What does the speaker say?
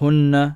هن